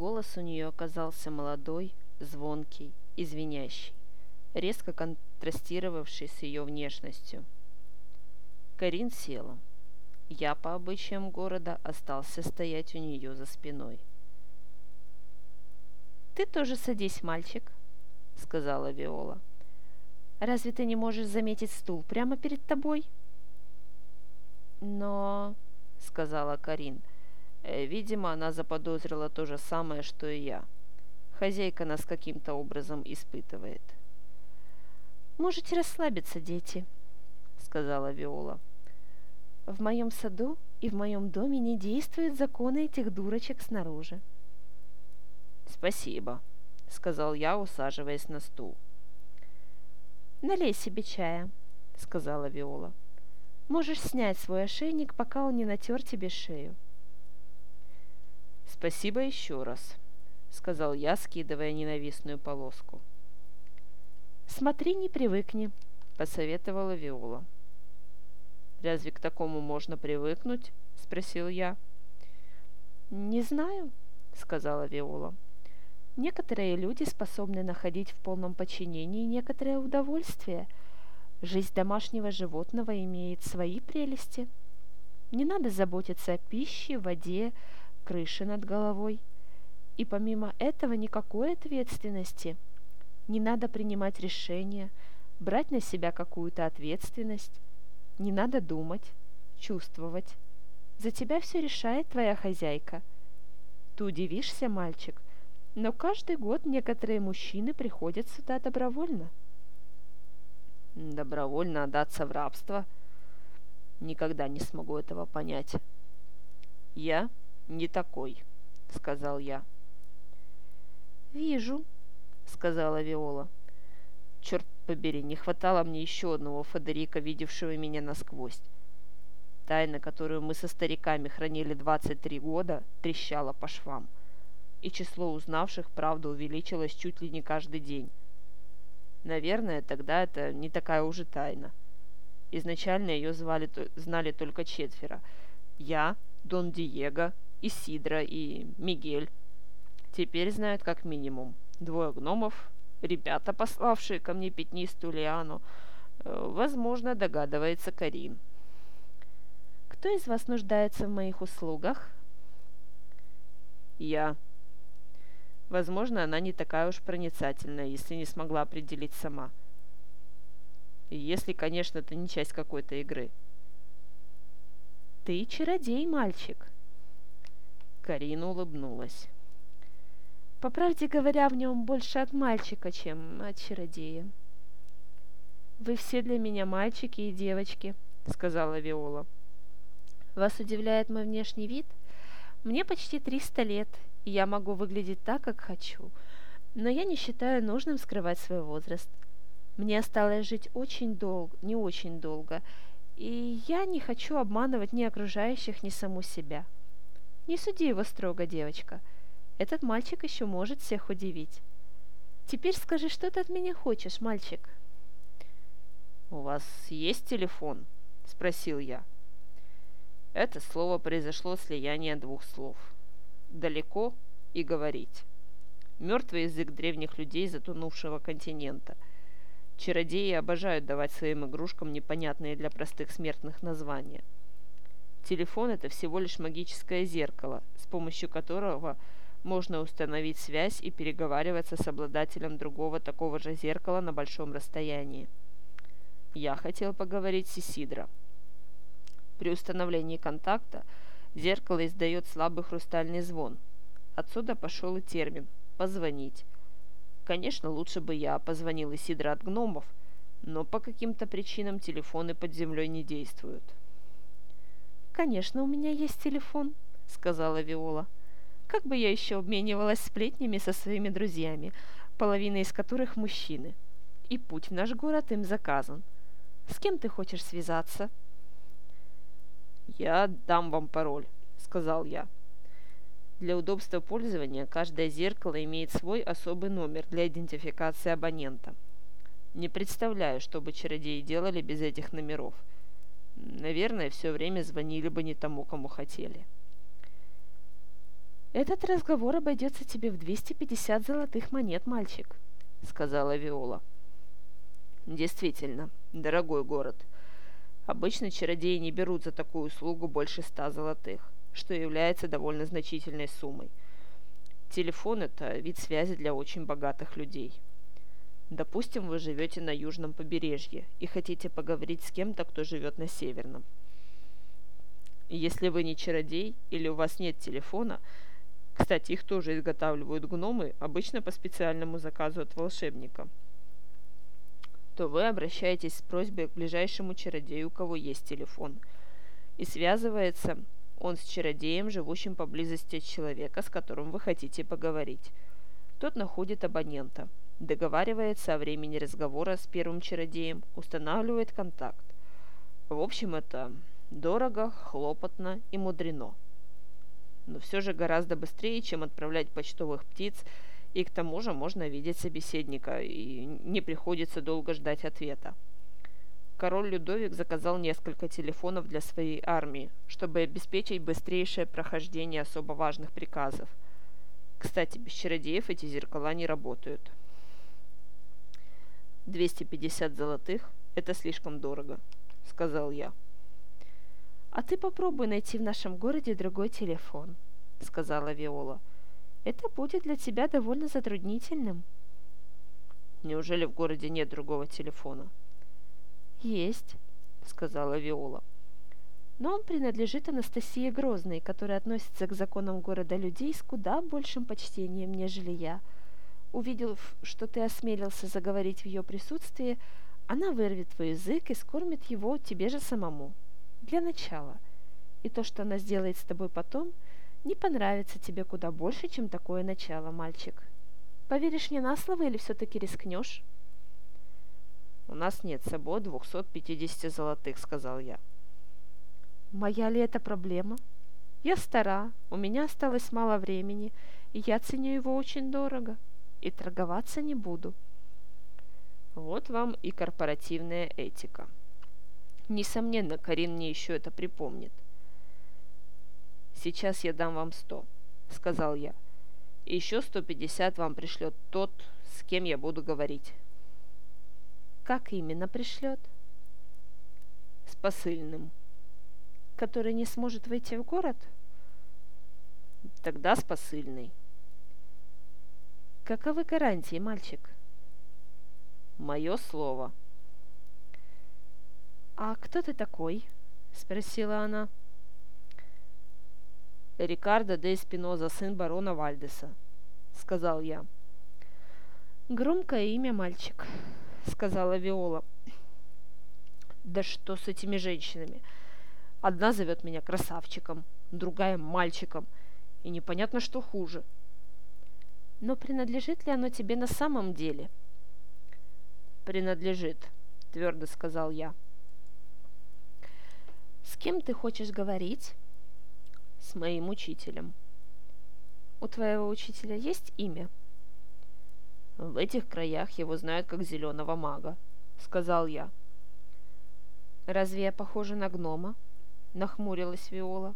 Голос у нее оказался молодой, звонкий и звенящий, резко контрастировавший с ее внешностью. Карин села. Я по обычаям города остался стоять у нее за спиной. «Ты тоже садись, мальчик», — сказала Виола. «Разве ты не можешь заметить стул прямо перед тобой?» «Но...» — сказала Карин. Э, видимо, она заподозрила то же самое, что и я. Хозяйка нас каким-то образом испытывает. «Можете расслабиться, дети», — сказала Виола. «В моем саду и в моем доме не действуют законы этих дурочек снаружи». «Спасибо», — сказал я, усаживаясь на стул. «Налей себе чая», — сказала Виола. «Можешь снять свой ошейник, пока он не натер тебе шею». «Спасибо еще раз», — сказал я, скидывая ненавистную полоску. «Смотри, не привыкни», — посоветовала Виола. «Разве к такому можно привыкнуть?» — спросил я. «Не знаю», — сказала Виола. Некоторые люди способны находить в полном подчинении некоторое удовольствие. Жизнь домашнего животного имеет свои прелести. Не надо заботиться о пище, воде, крыше над головой. И помимо этого никакой ответственности. Не надо принимать решения, брать на себя какую-то ответственность. Не надо думать, чувствовать. За тебя все решает твоя хозяйка. Ты удивишься, мальчик, но каждый год некоторые мужчины приходят сюда добровольно. Добровольно отдаться в рабство? Никогда не смогу этого понять. Я не такой», — сказал я. «Вижу», — сказала Виола. «Черт побери, не хватало мне еще одного Федерика, видевшего меня насквозь. Тайна, которую мы со стариками хранили 23 года, трещала по швам, и число узнавших правду увеличилось чуть ли не каждый день. Наверное, тогда это не такая уже тайна. Изначально ее звали, знали только четверо. Я, Дон Диего, Исидра и Мигель. Теперь знают как минимум двое гномов, ребята, пославшие ко мне пятнистую лиану. Э, возможно, догадывается Карин. «Кто из вас нуждается в моих услугах?» «Я», Возможно, она не такая уж проницательная, если не смогла определить сама. Если, конечно, это не часть какой-то игры. «Ты чародей, мальчик», Карина улыбнулась. По правде говоря, в нем больше от мальчика, чем от чародея. «Вы все для меня мальчики и девочки», — сказала Виола. «Вас удивляет мой внешний вид? Мне почти триста лет, и я могу выглядеть так, как хочу. Но я не считаю нужным скрывать свой возраст. Мне осталось жить очень долго, не очень долго, и я не хочу обманывать ни окружающих, ни саму себя». Не суди его строго, девочка. Этот мальчик еще может всех удивить. Теперь скажи, что ты от меня хочешь, мальчик?» «У вас есть телефон?» – спросил я. Это слово произошло слияние двух слов. «Далеко» и «говорить». Мертвый язык древних людей затонувшего континента. Чародеи обожают давать своим игрушкам непонятные для простых смертных названия – Телефон – это всего лишь магическое зеркало, с помощью которого можно установить связь и переговариваться с обладателем другого такого же зеркала на большом расстоянии. Я хотел поговорить с Исидро. При установлении контакта зеркало издает слабый хрустальный звон. Отсюда пошел и термин «позвонить». Конечно, лучше бы я позвонил Исидро от гномов, но по каким-то причинам телефоны под землей не действуют. «Конечно, у меня есть телефон», — сказала Виола. «Как бы я еще обменивалась сплетнями со своими друзьями, половина из которых мужчины. И путь в наш город им заказан. С кем ты хочешь связаться?» «Я дам вам пароль», — сказал я. Для удобства пользования каждое зеркало имеет свой особый номер для идентификации абонента. Не представляю, что бы чародеи делали без этих номеров — Наверное, все время звонили бы не тому, кому хотели. «Этот разговор обойдется тебе в 250 золотых монет, мальчик», — сказала Виола. «Действительно, дорогой город. Обычно чародеи не берут за такую услугу больше ста золотых, что является довольно значительной суммой. Телефон – это вид связи для очень богатых людей. Допустим, вы живете на южном побережье и хотите поговорить с кем-то, кто живет на северном. Если вы не чародей или у вас нет телефона, кстати, их тоже изготавливают гномы, обычно по специальному заказу от волшебника, то вы обращаетесь с просьбой к ближайшему чародею, у кого есть телефон, и связывается он с чародеем, живущим поблизости от человека, с которым вы хотите поговорить. Тот находит абонента, договаривается о времени разговора с первым чародеем, устанавливает контакт. В общем, это дорого, хлопотно и мудрено но все же гораздо быстрее, чем отправлять почтовых птиц, и к тому же можно видеть собеседника, и не приходится долго ждать ответа. Король Людовик заказал несколько телефонов для своей армии, чтобы обеспечить быстрейшее прохождение особо важных приказов. Кстати, без чародеев эти зеркала не работают. 250 золотых – это слишком дорого, сказал я. «А ты попробуй найти в нашем городе другой телефон», — сказала Виола. «Это будет для тебя довольно затруднительным». «Неужели в городе нет другого телефона?» «Есть», — сказала Виола. «Но он принадлежит Анастасии Грозной, которая относится к законам города людей с куда большим почтением, нежели я. Увидев, что ты осмелился заговорить в ее присутствии, она вырвет твой язык и скормит его тебе же самому» для начала. И то, что она сделает с тобой потом, не понравится тебе куда больше, чем такое начало, мальчик. Поверишь мне на слово или все-таки рискнешь? «У нас нет с собой 250 золотых», — сказал я. «Моя ли это проблема? Я стара, у меня осталось мало времени, и я ценю его очень дорого, и торговаться не буду». Вот вам и корпоративная этика. Несомненно, Карин мне еще это припомнит. «Сейчас я дам вам сто», — сказал я. «И еще сто пятьдесят вам пришлет тот, с кем я буду говорить». «Как именно пришлет?» «С посыльным». «Который не сможет войти в город?» «Тогда с посыльной». «Каковы гарантии, мальчик?» «Мое слово», «А кто ты такой?» – спросила она. «Рикардо де Спиноза, сын барона Вальдеса», – сказал я. «Громкое имя, мальчик», – сказала Виола. «Да что с этими женщинами? Одна зовет меня красавчиком, другая – мальчиком, и непонятно, что хуже». «Но принадлежит ли оно тебе на самом деле?» «Принадлежит», – твердо сказал я. С кем ты хочешь говорить? С моим учителем. У твоего учителя есть имя? В этих краях его знают как зеленого мага, сказал я. Разве я похожа на гнома? Нахмурилась Виола.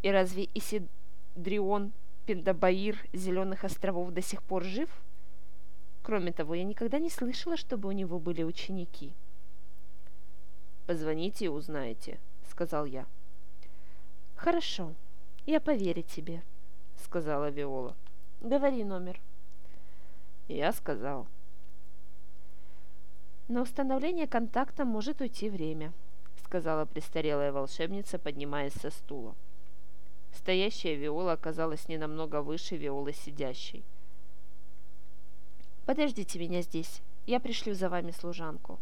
И разве Исидрион Пендабаир Зеленых островов до сих пор жив? Кроме того, я никогда не слышала, чтобы у него были ученики. Позвоните и узнаете, сказал я. «Хорошо, я поверю тебе», — сказала Виола. «Говори номер». Я сказал. «На установление контакта может уйти время», — сказала престарелая волшебница, поднимаясь со стула. Стоящая Виола оказалась не намного выше Виолы сидящей. «Подождите меня здесь, я пришлю за вами служанку»,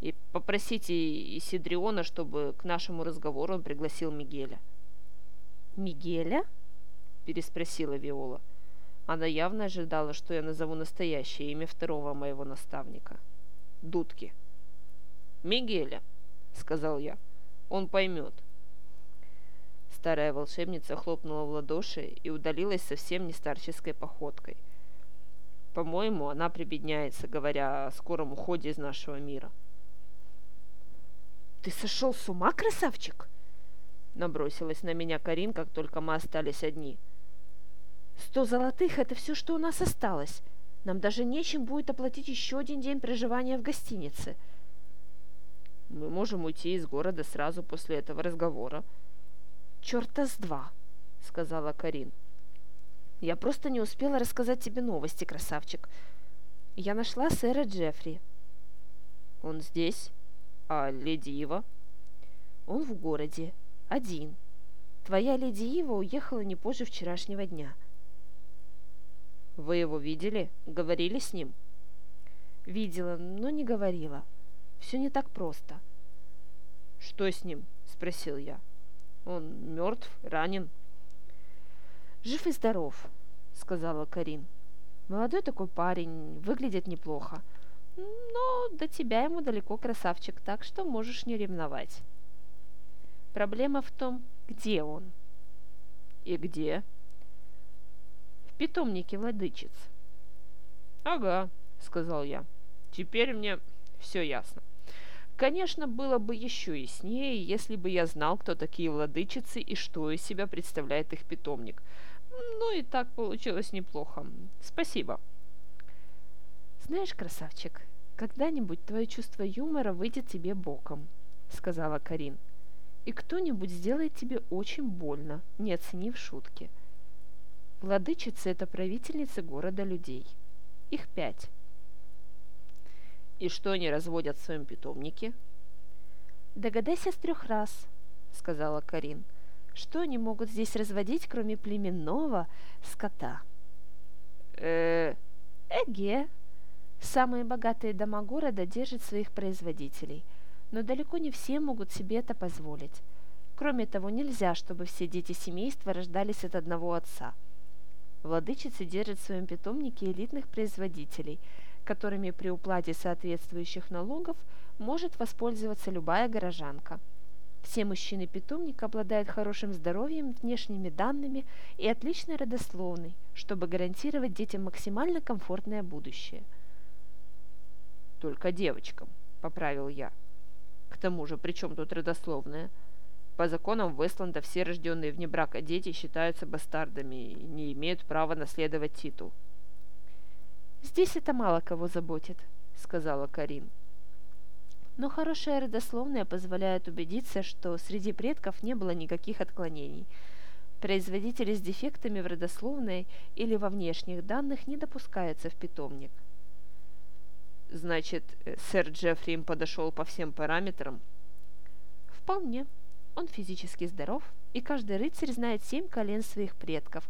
и попросите Исидриона, чтобы к нашему разговору он пригласил Мигеля. «Мигеля?» – переспросила Виола. Она явно ожидала, что я назову настоящее имя второго моего наставника. Дудки. «Мигеля», — сказал я. «Он поймет». Старая волшебница хлопнула в ладоши и удалилась совсем не старческой походкой. По-моему, она прибедняется, говоря о скором уходе из нашего мира. «Ты сошел с ума, красавчик?» Набросилась на меня Карин, как только мы остались одни. «Сто золотых — это все, что у нас осталось. Нам даже нечем будет оплатить еще один день проживания в гостинице». «Мы можем уйти из города сразу после этого разговора». «Черта с два», — сказала Карин. «Я просто не успела рассказать тебе новости, красавчик. Я нашла сэра Джеффри». «Он здесь? А леди Ива?» «Он в городе. Один. Твоя леди Ива уехала не позже вчерашнего дня». «Вы его видели? Говорили с ним?» «Видела, но не говорила. Все не так просто». «Что с ним?» – спросил я. «Он мертв? Ранен?» «Жив и здоров», – сказала Карин. «Молодой такой парень, выглядит неплохо. Но до тебя ему далеко, красавчик, так что можешь не ревновать. Проблема в том, где он». «И где?» питомнике владычиц. «Ага», — сказал я. «Теперь мне все ясно. Конечно, было бы еще яснее, если бы я знал, кто такие владычицы и что из себя представляет их питомник. Ну и так получилось неплохо. Спасибо». «Знаешь, красавчик, когда-нибудь твое чувство юмора выйдет тебе боком», — сказала Карин. «И кто-нибудь сделает тебе очень больно, не оценив шутки». Владычицы – это правительницы города людей. Их пять. И что они разводят в своем питомнике? Догадайся с трех раз, сказала Карин. Что они могут здесь разводить, кроме племенного скота? Э, Эге. Самые богатые дома города держат своих производителей, но далеко не все могут себе это позволить. Кроме того, нельзя, чтобы все дети семейства рождались от одного отца – Владычицы держат в своем питомнике элитных производителей, которыми при уплате соответствующих налогов может воспользоваться любая горожанка. Все мужчины питомника обладают хорошим здоровьем, внешними данными и отличной родословной, чтобы гарантировать детям максимально комфортное будущее. «Только девочкам», — поправил я. «К тому же, при чем тут родословная?» По законам Вестланда все рожденные вне брака дети считаются бастардами и не имеют права наследовать титул. «Здесь это мало кого заботит», — сказала Карин. Но хорошая родословная позволяет убедиться, что среди предков не было никаких отклонений. Производители с дефектами в родословной или во внешних данных не допускаются в питомник. Значит, э, сэр Джеффри им подошел по всем параметрам? Вполне. Он физически здоров, и каждый рыцарь знает семь колен своих предков.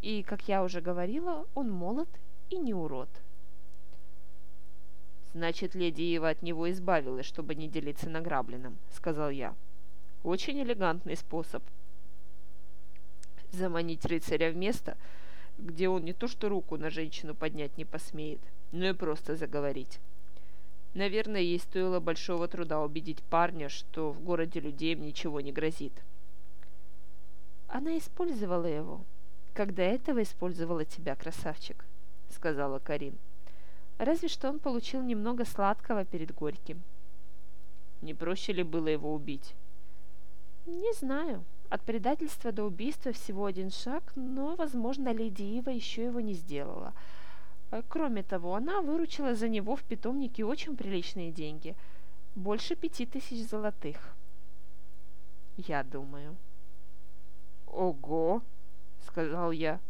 И, как я уже говорила, он молод и не урод. «Значит, леди Ива от него избавилась, чтобы не делиться награбленным», — сказал я. «Очень элегантный способ заманить рыцаря в место, где он не то что руку на женщину поднять не посмеет, но и просто заговорить». Наверное, ей стоило большого труда убедить парня, что в городе людей ничего не грозит. Она использовала его, когда этого использовала тебя, красавчик, сказала Карин. Разве что он получил немного сладкого перед горьким. Не проще ли было его убить? Не знаю. От предательства до убийства всего один шаг, но, возможно, леди Ива еще его не сделала – кроме того, она выручила за него в питомнике очень приличные деньги. Больше пяти тысяч золотых. Я думаю. «Ого!» — сказал я.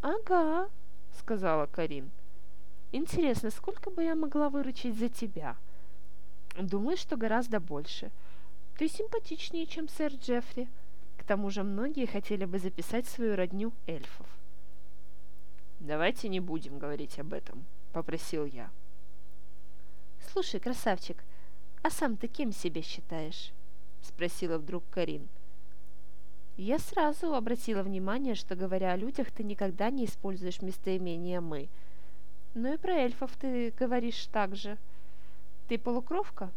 «Ага», — сказала Карин. «Интересно, сколько бы я могла выручить за тебя?» «Думаю, что гораздо больше. Ты симпатичнее, чем сэр Джеффри. К тому же многие хотели бы записать свою родню эльфов». «Давайте не будем говорить об этом», — попросил я. «Слушай, красавчик, а сам ты кем себя считаешь?» — спросила вдруг Карин. Я сразу обратила внимание, что, говоря о людях, ты никогда не используешь местоимение «мы». Ну и про эльфов ты говоришь так же. Ты полукровка?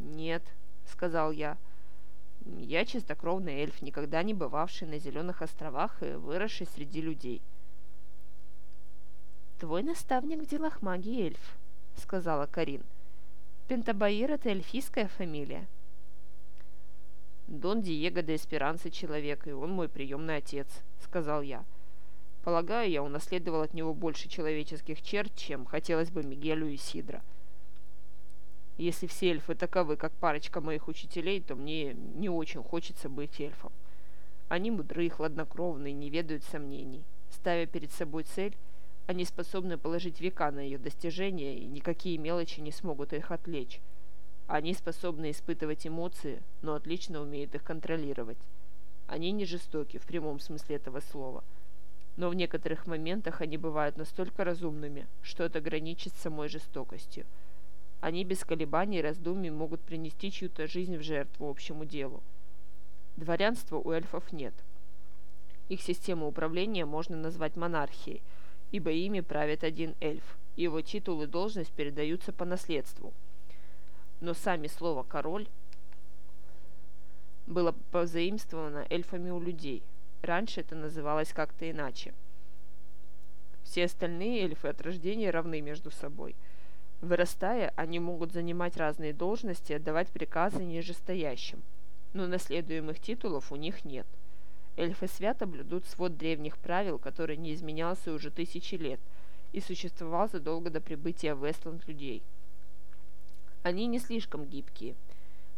Нет, сказал я. Я чистокровный эльф, никогда не бывавший на Зеленых островах и выросший среди людей. «Твой наставник в делах магии эльф», — сказала Карин. «Пентабаир — это эльфийская фамилия». Дон Диего де Эсперанса человек, и он мой приемный отец», — сказал я. Полагаю, я унаследовал от него больше человеческих черт, чем хотелось бы Мигелю и Сидро. Если все эльфы таковы, как парочка моих учителей, то мне не очень хочется быть эльфом. Они мудры, хладнокровны и не ведают сомнений. Ставя перед собой цель, они способны положить века на ее достижение, и никакие мелочи не смогут их отвлечь. Они способны испытывать эмоции, но отлично умеют их контролировать. Они не жестоки в прямом смысле этого слова – но в некоторых моментах они бывают настолько разумными, что это граничит с самой жестокостью. Они без колебаний и раздумий могут принести чью-то жизнь в жертву общему делу. Дворянства у эльфов нет. Их систему управления можно назвать монархией, ибо ими правит один эльф, и его титул и должность передаются по наследству. Но сами слово «король» было позаимствовано эльфами у людей – Раньше это называлось как-то иначе. Все остальные эльфы от рождения равны между собой. Вырастая, они могут занимать разные должности отдавать приказы нижестоящим. Но наследуемых титулов у них нет. Эльфы свято блюдут свод древних правил, который не изменялся уже тысячи лет и существовал задолго до прибытия в Вестланд людей. Они не слишком гибкие.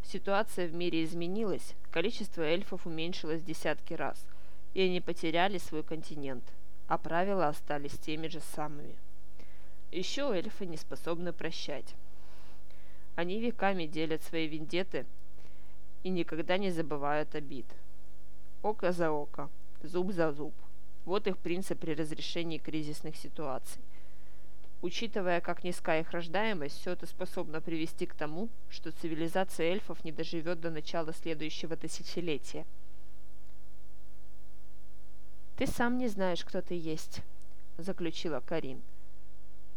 Ситуация в мире изменилась, количество эльфов уменьшилось десятки раз – и они потеряли свой континент, а правила остались теми же самыми. Еще эльфы не способны прощать. Они веками делят свои вендеты и никогда не забывают обид. Око за око, зуб за зуб. Вот их принцип при разрешении кризисных ситуаций. Учитывая, как низка их рождаемость, все это способно привести к тому, что цивилизация эльфов не доживет до начала следующего тысячелетия – «Ты сам не знаешь, кто ты есть», — заключила Карин.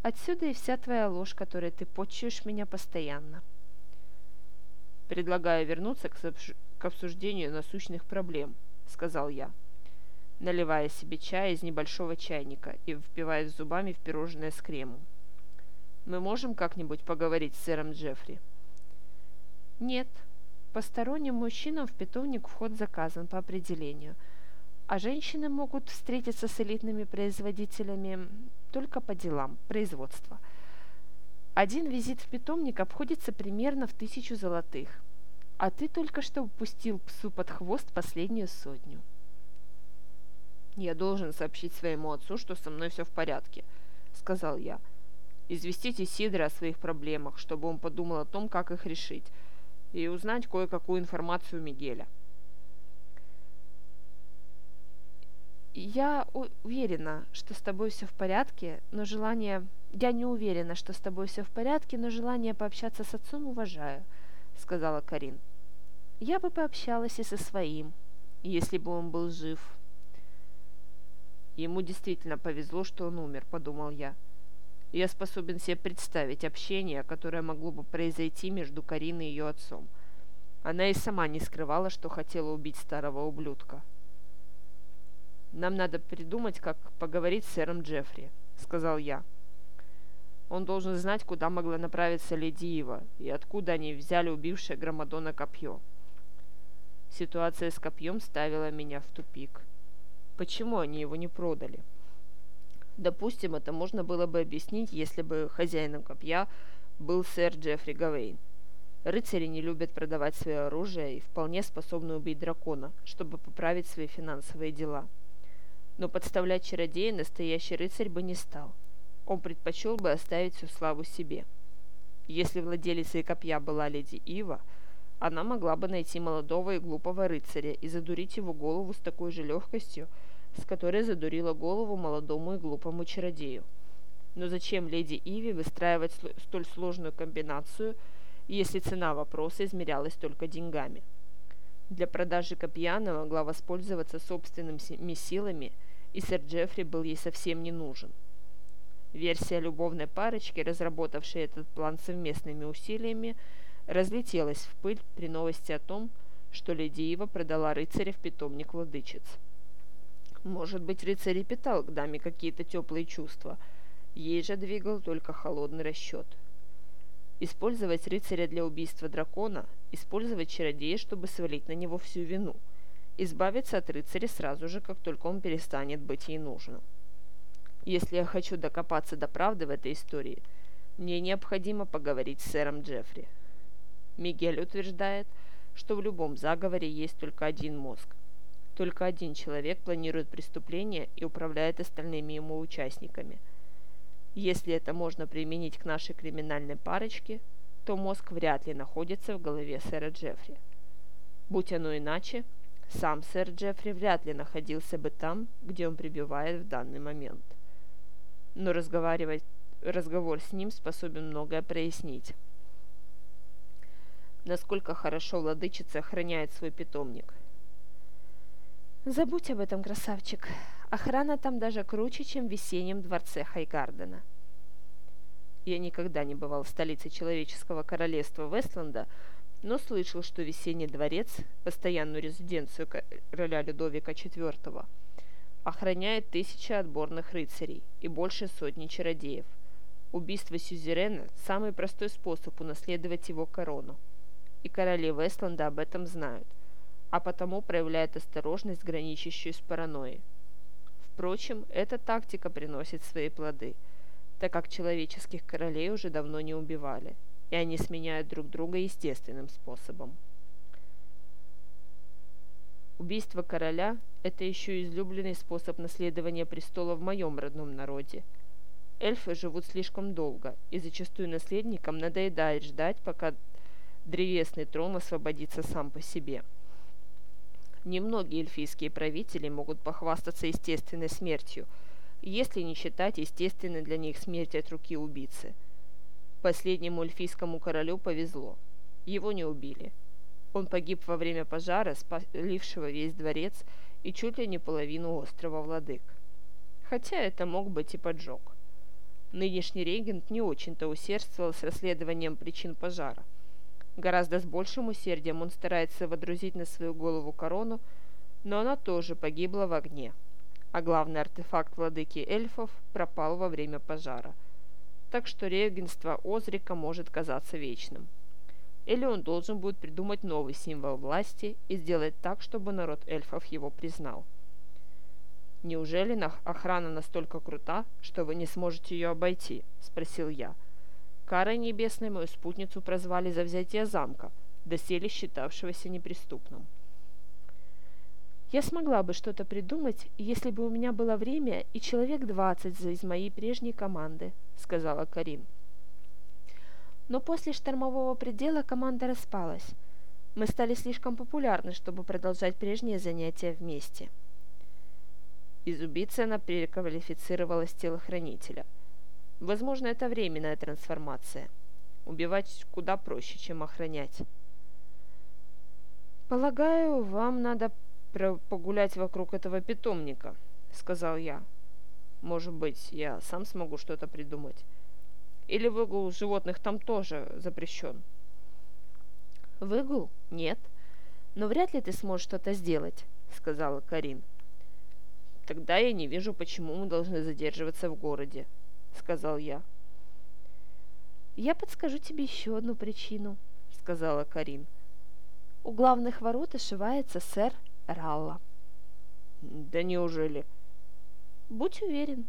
«Отсюда и вся твоя ложь, которой ты почуешь меня постоянно». «Предлагаю вернуться к, обсуждению насущных проблем», — сказал я, наливая себе чай из небольшого чайника и впиваясь зубами в пирожное с кремом. «Мы можем как-нибудь поговорить с сэром Джеффри?» «Нет. Посторонним мужчинам в питомник вход заказан по определению — а женщины могут встретиться с элитными производителями только по делам производства. Один визит в питомник обходится примерно в тысячу золотых, а ты только что упустил псу под хвост последнюю сотню. «Я должен сообщить своему отцу, что со мной все в порядке», — сказал я. «Известите Сидора о своих проблемах, чтобы он подумал о том, как их решить, и узнать кое-какую информацию Мигеля». Я уверена, что с тобой все в порядке, но желание... Я не уверена, что с тобой все в порядке, но желание пообщаться с отцом уважаю, сказала Карин. Я бы пообщалась и со своим, если бы он был жив. Ему действительно повезло, что он умер, подумал я. Я способен себе представить общение, которое могло бы произойти между Кариной и ее отцом. Она и сама не скрывала, что хотела убить старого ублюдка. «Нам надо придумать, как поговорить с сэром Джеффри», — сказал я. «Он должен знать, куда могла направиться леди Ива и откуда они взяли убившее Громадона копье». Ситуация с копьем ставила меня в тупик. Почему они его не продали? Допустим, это можно было бы объяснить, если бы хозяином копья был сэр Джеффри Гавейн. Рыцари не любят продавать свое оружие и вполне способны убить дракона, чтобы поправить свои финансовые дела но подставлять чародея настоящий рыцарь бы не стал. Он предпочел бы оставить всю славу себе. Если владелицей копья была леди Ива, она могла бы найти молодого и глупого рыцаря и задурить его голову с такой же легкостью, с которой задурила голову молодому и глупому чародею. Но зачем леди Иве выстраивать столь сложную комбинацию, если цена вопроса измерялась только деньгами? Для продажи копья она могла воспользоваться собственными силами – и сэр Джеффри был ей совсем не нужен. Версия любовной парочки, разработавшей этот план совместными усилиями, разлетелась в пыль при новости о том, что леди Ива продала рыцаря в питомник владычиц. Может быть, рыцарь и питал к даме какие-то теплые чувства, ей же двигал только холодный расчет. Использовать рыцаря для убийства дракона, использовать чародея, чтобы свалить на него всю вину, избавиться от рыцаря сразу же, как только он перестанет быть ей нужным. Если я хочу докопаться до правды в этой истории, мне необходимо поговорить с сэром Джеффри. Мигель утверждает, что в любом заговоре есть только один мозг. Только один человек планирует преступление и управляет остальными ему участниками. Если это можно применить к нашей криминальной парочке, то мозг вряд ли находится в голове сэра Джеффри. Будь оно иначе, сам сэр Джеффри вряд ли находился бы там, где он пребывает в данный момент. Но разговаривать, разговор с ним способен многое прояснить насколько хорошо владычица охраняет свой питомник. Забудь об этом, красавчик. Охрана там даже круче, чем в весеннем дворце Хайгардена. Я никогда не бывал в столице человеческого королевства Вестланда, но слышал, что весенний дворец, постоянную резиденцию короля Людовика IV, охраняет тысячи отборных рыцарей и больше сотни чародеев. Убийство Сюзерена – самый простой способ унаследовать его корону и короли Вестланда об этом знают, а потому проявляют осторожность, граничащую с паранойей. Впрочем, эта тактика приносит свои плоды, так как человеческих королей уже давно не убивали, и они сменяют друг друга естественным способом. Убийство короля – это еще излюбленный способ наследования престола в моем родном народе. Эльфы живут слишком долго, и зачастую наследникам надоедает ждать, пока древесный трон освободится сам по себе. Немногие эльфийские правители могут похвастаться естественной смертью, если не считать естественной для них смерть от руки убийцы. Последнему эльфийскому королю повезло. Его не убили. Он погиб во время пожара, спалившего весь дворец и чуть ли не половину острова Владык. Хотя это мог быть и поджог. Нынешний регент не очень-то усердствовал с расследованием причин пожара – Гораздо с большим усердием он старается водрузить на свою голову корону, но она тоже погибла в огне. А главный артефакт владыки эльфов пропал во время пожара. Так что регенство Озрика может казаться вечным. Или он должен будет придумать новый символ власти и сделать так, чтобы народ эльфов его признал. «Неужели охрана настолько крута, что вы не сможете ее обойти?» – спросил я – Карой небесной мою спутницу прозвали за взятие замка, доселе считавшегося неприступным. Я смогла бы что-то придумать, если бы у меня было время и человек двадцать из моей прежней команды, сказала Карин. Но после штормового предела команда распалась. Мы стали слишком популярны, чтобы продолжать прежние занятия вместе. Из убийцы она переквалифицировалась телохранителя – Возможно, это временная трансформация. Убивать куда проще, чем охранять. «Полагаю, вам надо погулять вокруг этого питомника», — сказал я. «Может быть, я сам смогу что-то придумать. Или выгул животных там тоже запрещен?» «Выгул? Нет. Но вряд ли ты сможешь что-то сделать», — сказала Карин. «Тогда я не вижу, почему мы должны задерживаться в городе», — сказал я. «Я подскажу тебе еще одну причину», — сказала Карин. «У главных ворот ошивается сэр Ралла». «Да неужели?» «Будь уверен.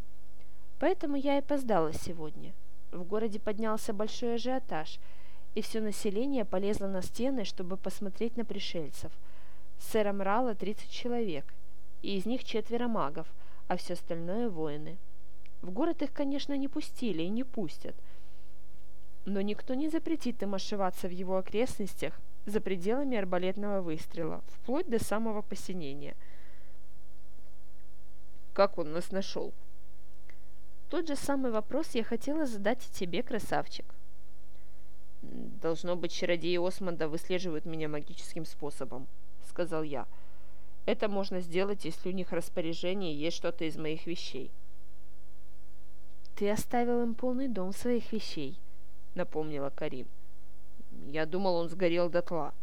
Поэтому я и опоздала сегодня. В городе поднялся большой ажиотаж, и все население полезло на стены, чтобы посмотреть на пришельцев. С сэром Ралла 30 человек, и из них четверо магов, а все остальное воины». В город их, конечно, не пустили и не пустят. Но никто не запретит им ошиваться в его окрестностях за пределами арбалетного выстрела, вплоть до самого посинения. Как он нас нашел? Тот же самый вопрос я хотела задать и тебе, красавчик. «Должно быть, чародеи Осмонда выслеживают меня магическим способом», — сказал я. «Это можно сделать, если у них в распоряжении есть что-то из моих вещей». «Ты оставил им полный дом своих вещей», — напомнила Карин. «Я думал, он сгорел дотла.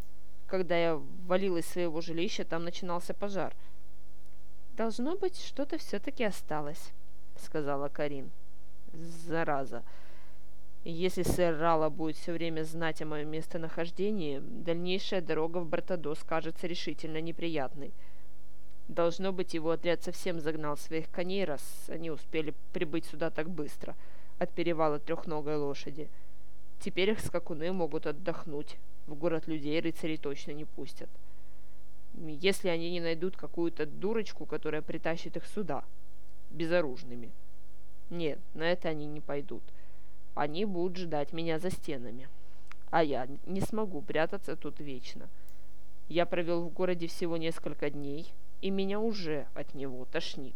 Когда я валил из своего жилища, там начинался пожар». «Должно быть, что-то все-таки осталось», — сказала Карин. «Зараза! Если сэр Рала будет все время знать о моем местонахождении, дальнейшая дорога в Бартадос кажется решительно неприятной. Должно быть, его отряд совсем загнал своих коней, раз они успели прибыть сюда так быстро, от перевала трехногой лошади. Теперь их скакуны могут отдохнуть. В город людей рыцари точно не пустят. Если они не найдут какую-то дурочку, которая притащит их сюда, безоружными. Нет, на это они не пойдут. Они будут ждать меня за стенами. А я не смогу прятаться тут вечно. Я провел в городе всего несколько дней, и меня уже от него тошнит.